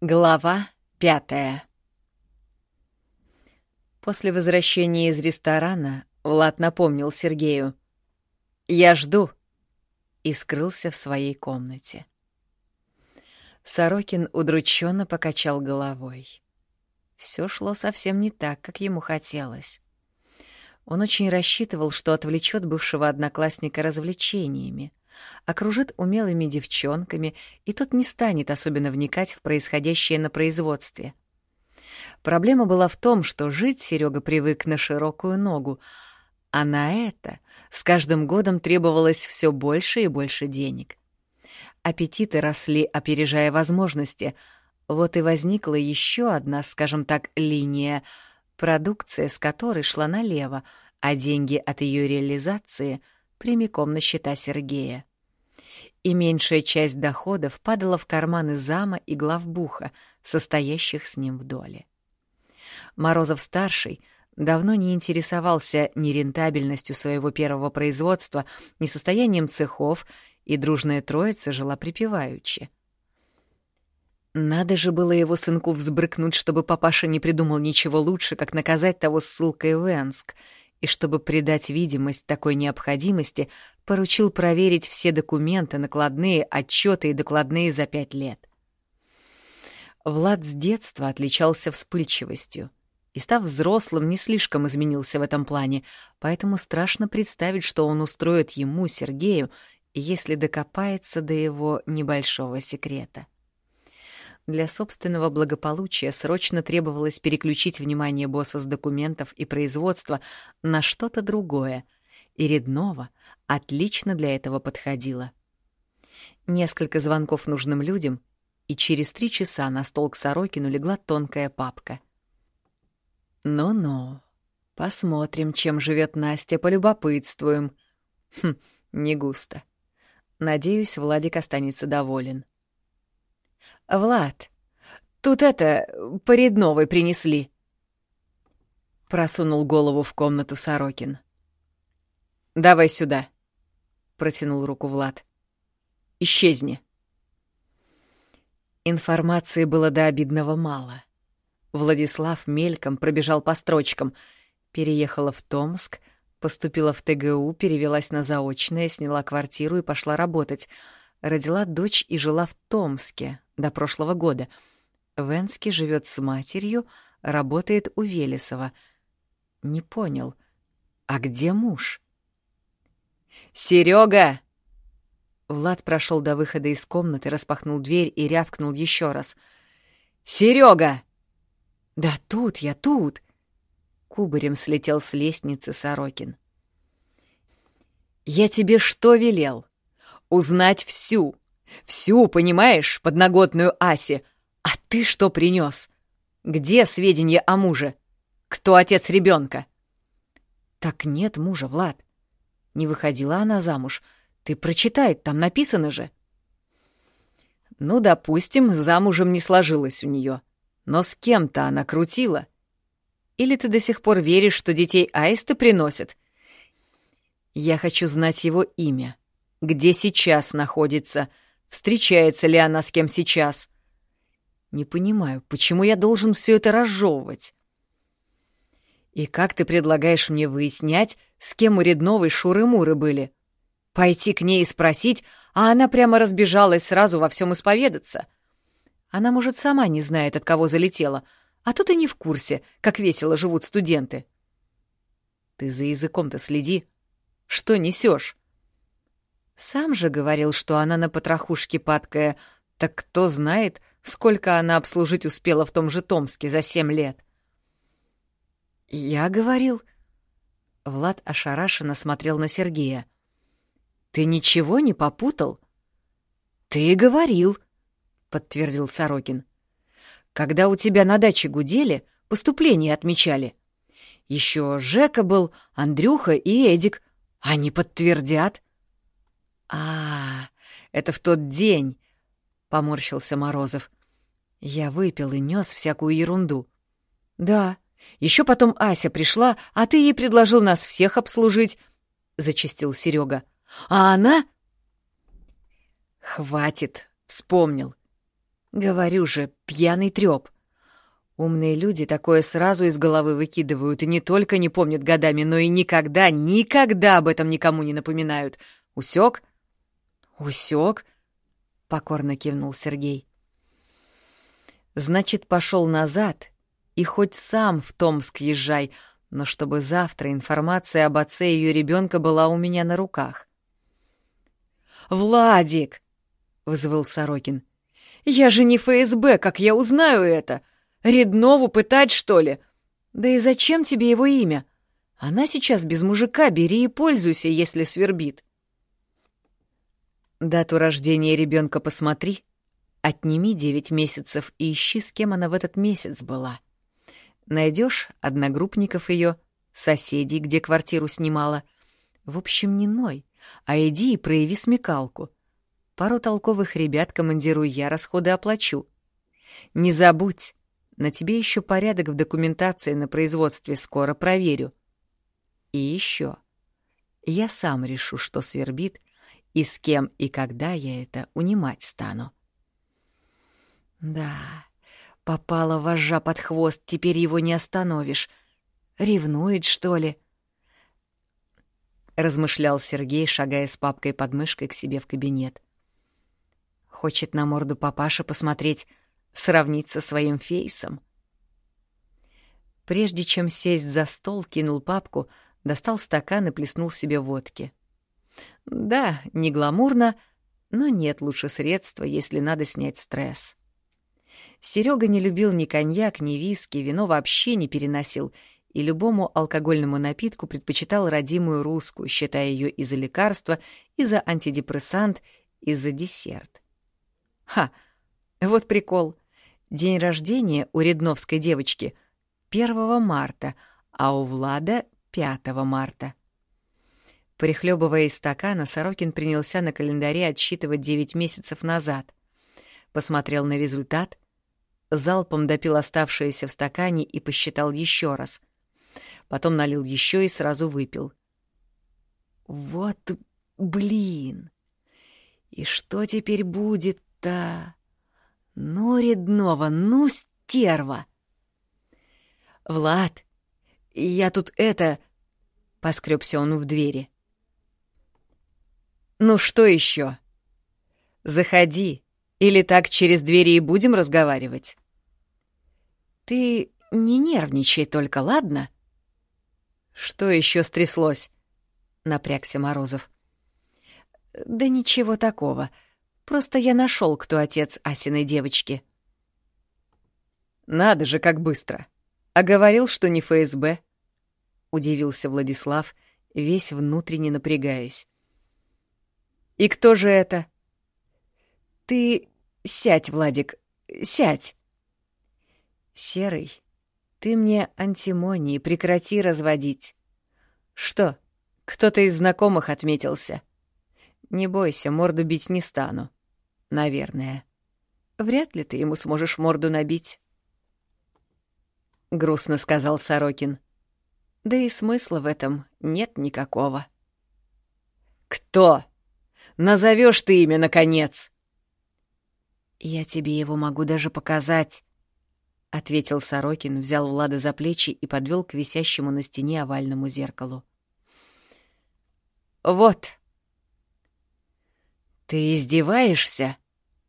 Глава пятая После возвращения из ресторана Влад напомнил Сергею. «Я жду!» и скрылся в своей комнате. Сорокин удрученно покачал головой. Все шло совсем не так, как ему хотелось. Он очень рассчитывал, что отвлечет бывшего одноклассника развлечениями, окружит умелыми девчонками, и тот не станет особенно вникать в происходящее на производстве. Проблема была в том, что жить Серега привык на широкую ногу, а на это с каждым годом требовалось все больше и больше денег. Аппетиты росли, опережая возможности. Вот и возникла еще одна, скажем так, линия, продукция с которой шла налево, а деньги от ее реализации прямиком на счета Сергея и меньшая часть доходов падала в карманы зама и главбуха, состоящих с ним в доле. Морозов-старший давно не интересовался ни рентабельностью своего первого производства, ни состоянием цехов, и дружная троица жила припеваючи. Надо же было его сынку взбрыкнуть, чтобы папаша не придумал ничего лучше, как наказать того ссылкой в Энск — и чтобы придать видимость такой необходимости, поручил проверить все документы, накладные, отчеты и докладные за пять лет. Влад с детства отличался вспыльчивостью и, став взрослым, не слишком изменился в этом плане, поэтому страшно представить, что он устроит ему, Сергею, если докопается до его небольшого секрета. — для собственного благополучия срочно требовалось переключить внимание босса с документов и производства на что-то другое, и Реднова отлично для этого подходила. Несколько звонков нужным людям, и через три часа на стол к Сорокину легла тонкая папка. «Ну-ну, посмотрим, чем живет Настя, полюбопытствуем». Хм, не густо. Надеюсь, Владик останется доволен. «Влад, тут это, по принесли». Просунул голову в комнату Сорокин. «Давай сюда», — протянул руку Влад. «Исчезни». Информации было до обидного мало. Владислав мельком пробежал по строчкам. Переехала в Томск, поступила в ТГУ, перевелась на заочное, сняла квартиру и пошла работать. Родила дочь и жила в Томске, до прошлого года. Венски живет с матерью, работает у Велесова. Не понял. А где муж? Серега! Влад прошел до выхода из комнаты, распахнул дверь и рявкнул еще раз. Серега! Да тут я, тут! Кубарем слетел с лестницы Сорокин. «Я тебе что велел? Узнать всю, Всю, понимаешь, подноготную Аси. А ты что принес? Где сведения о муже? Кто отец ребенка? Так нет мужа, Влад. Не выходила она замуж. Ты прочитай, там написано же. Ну, допустим, замужем не сложилось у нее. Но с кем-то она крутила. Или ты до сих пор веришь, что детей аисты приносят? Я хочу знать его имя. Где сейчас находится — Встречается ли она с кем сейчас? Не понимаю, почему я должен все это разжевывать? И как ты предлагаешь мне выяснять, с кем у Редновой шуры-муры были? Пойти к ней и спросить, а она прямо разбежалась сразу во всем исповедаться? Она, может, сама не знает, от кого залетела, а тут и не в курсе, как весело живут студенты. Ты за языком-то следи. Что несешь? Сам же говорил, что она на потрохушке падкая. Так кто знает, сколько она обслужить успела в том же Томске за семь лет. «Я говорил...» Влад ошарашенно смотрел на Сергея. «Ты ничего не попутал?» «Ты говорил», — подтвердил Сорокин. «Когда у тебя на даче гудели, поступление отмечали. Еще Жека был, Андрюха и Эдик. Они подтвердят». А, это в тот день, поморщился Морозов. Я выпил и нес всякую ерунду. Да, еще потом Ася пришла, а ты ей предложил нас всех обслужить, зачистил Серега. А она? Хватит, вспомнил. Говорю же, пьяный трёп. Умные люди такое сразу из головы выкидывают и не только не помнят годами, но и никогда, никогда об этом никому не напоминают. Усек? Усек? покорно кивнул Сергей. Значит, пошел назад и хоть сам в Томск езжай, но чтобы завтра информация об отце ее ребенка была у меня на руках. «Владик!» — взвыл Сорокин. «Я же не ФСБ, как я узнаю это? Реднову пытать, что ли? Да и зачем тебе его имя? Она сейчас без мужика, бери и пользуйся, если свербит». «Дату рождения ребенка посмотри», Отними девять месяцев и ищи, с кем она в этот месяц была. Найдешь одногруппников ее, соседей, где квартиру снимала. В общем, не ной, а иди и прояви смекалку. Пару толковых ребят командируй я, расходы оплачу. Не забудь, на тебе еще порядок в документации на производстве скоро проверю. И еще. Я сам решу, что свербит, и с кем и когда я это унимать стану. Да, попала вожжа под хвост, теперь его не остановишь. Ревнует, что ли? Размышлял Сергей, шагая с папкой под мышкой к себе в кабинет. Хочет на морду папаша посмотреть, сравнить со своим фейсом. Прежде чем сесть за стол, кинул папку, достал стакан и плеснул себе водки. Да, не гламурно, но нет лучше средства, если надо снять стресс. Серега не любил ни коньяк, ни виски, вино вообще не переносил и любому алкогольному напитку предпочитал родимую русскую, считая ее и за лекарство, и за антидепрессант, и за десерт. Ха! Вот прикол. День рождения у редновской девочки 1 марта, а у Влада — 5 марта. Прихлебывая из стакана, Сорокин принялся на календаре отсчитывать 9 месяцев назад. Посмотрел на результат, залпом допил оставшееся в стакане и посчитал еще раз. Потом налил еще и сразу выпил. Вот блин! И что теперь будет-то? Ну, Реднова, ну, стерва! Влад, я тут это... Поскребся он в двери. Ну что еще? Заходи, или так через двери и будем разговаривать? Ты не нервничай только, ладно? Что еще стряслось? Напрягся Морозов. Да ничего такого. Просто я нашел, кто отец Асиной девочки. Надо же, как быстро. А говорил, что не ФСБ. Удивился Владислав, весь внутренне напрягаясь. И кто же это? — ты сядь, Владик, сядь. Серый, ты мне антимонии прекрати разводить. Что, кто-то из знакомых отметился? Не бойся, морду бить не стану. Наверное. Вряд ли ты ему сможешь морду набить. Грустно сказал Сорокин. Да и смысла в этом нет никакого. Кто? Назовешь ты имя, наконец? «Я тебе его могу даже показать», — ответил Сорокин, взял Влада за плечи и подвел к висящему на стене овальному зеркалу. «Вот». «Ты издеваешься?»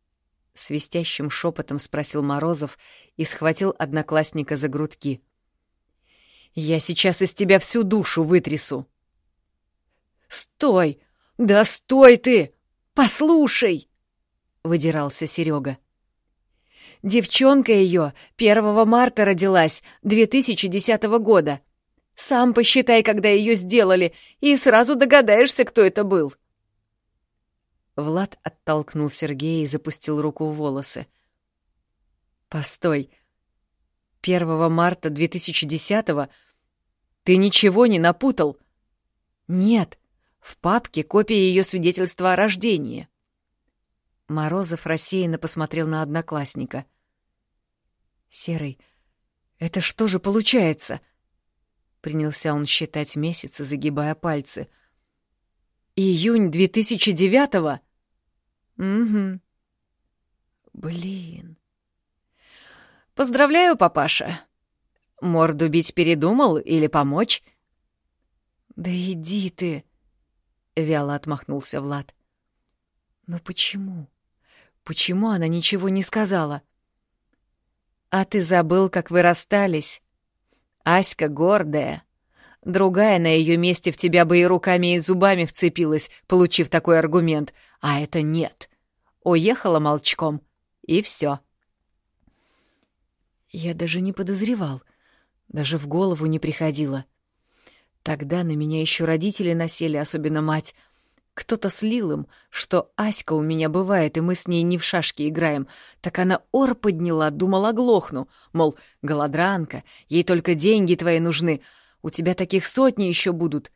— свистящим шепотом спросил Морозов и схватил одноклассника за грудки. «Я сейчас из тебя всю душу вытрясу!» «Стой! Да стой ты! Послушай!» — выдирался Серега. «Девчонка ее 1 марта родилась 2010 года. Сам посчитай, когда ее сделали, и сразу догадаешься, кто это был». Влад оттолкнул Сергея и запустил руку в волосы. «Постой. 1 марта 2010-го? Ты ничего не напутал?» «Нет, в папке копия ее свидетельства о рождении». Морозов рассеянно посмотрел на одноклассника. «Серый, это что же получается?» Принялся он считать месяцы, загибая пальцы. «Июнь 2009-го?» «Угу». «Блин, Поздравляю, папаша. Морду бить передумал или помочь? Да иди ты, вяло отмахнулся Влад. Но почему? Почему она ничего не сказала? А ты забыл, как вы расстались? Аська гордая. Другая на ее месте в тебя бы и руками, и зубами вцепилась, получив такой аргумент. А это нет. Уехала молчком, и все. Я даже не подозревал, даже в голову не приходило. Тогда на меня еще родители насели, особенно мать. Кто-то слил им, что Аська у меня бывает, и мы с ней не в шашки играем. Так она ор подняла, думала, глохну. Мол, голодранка, ей только деньги твои нужны. У тебя таких сотни еще будут.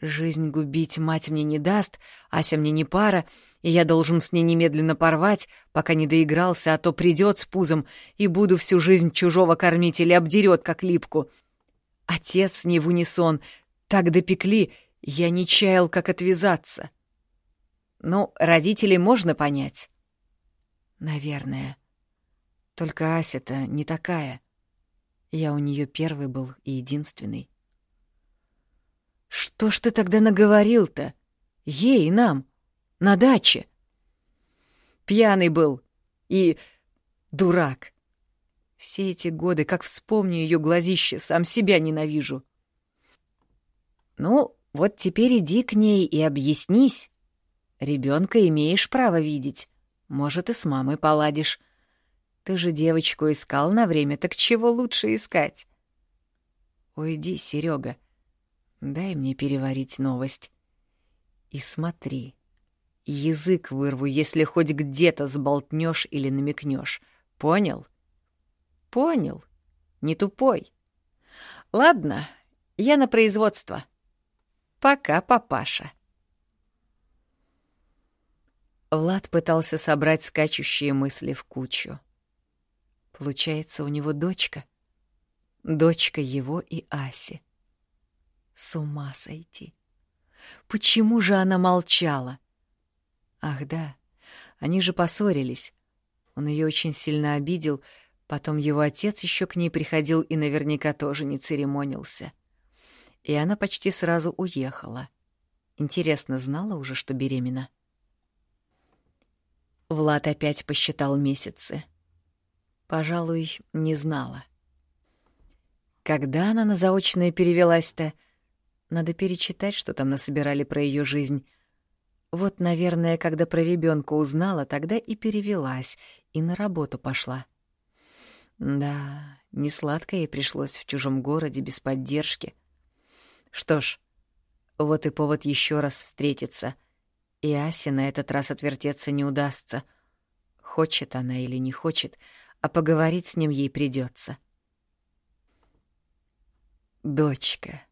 Жизнь губить мать мне не даст, Ася мне не пара, и я должен с ней немедленно порвать, пока не доигрался, а то придет с пузом, и буду всю жизнь чужого кормить или обдерет, как липку. Отец с ней в унисон. Так допекли, я не чаял, как отвязаться. Ну, родителей можно понять. Наверное. Только Ася-то не такая. Я у нее первый был и единственный. Что ж ты тогда наговорил-то? Ей и нам. На даче. Пьяный был. И дурак. Все эти годы, как вспомню ее глазище, сам себя ненавижу. Ну, вот теперь иди к ней и объяснись. Ребенка имеешь право видеть. Может, и с мамой поладишь. Ты же девочку искал на время, так чего лучше искать? Уйди, Серега. Дай мне переварить новость. И смотри. Язык вырву, если хоть где-то сболтнешь или намекнешь. Понял? Понял. Не тупой. Ладно, я на производство. Пока, папаша. Влад пытался собрать скачущие мысли в кучу. Получается, у него дочка. Дочка его и Аси. С ума сойти. Почему же она молчала? Ах да, они же поссорились. Он ее очень сильно обидел, потом его отец еще к ней приходил и наверняка тоже не церемонился. И она почти сразу уехала. Интересно, знала уже, что беременна? Влад опять посчитал месяцы. Пожалуй, не знала. Когда она на заочное перевелась-то? Надо перечитать, что там насобирали про ее жизнь. Вот, наверное, когда про ребенка узнала, тогда и перевелась, и на работу пошла. Да, не сладко ей пришлось в чужом городе без поддержки. Что ж, вот и повод еще раз встретиться. И Асе на этот раз отвертеться не удастся. Хочет она или не хочет, а поговорить с ним ей придется. Дочка.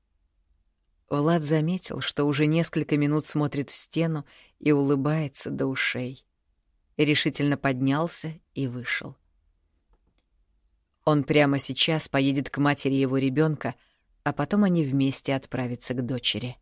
Влад заметил, что уже несколько минут смотрит в стену и улыбается до ушей. Решительно поднялся и вышел. Он прямо сейчас поедет к матери его ребенка, а потом они вместе отправятся к дочери.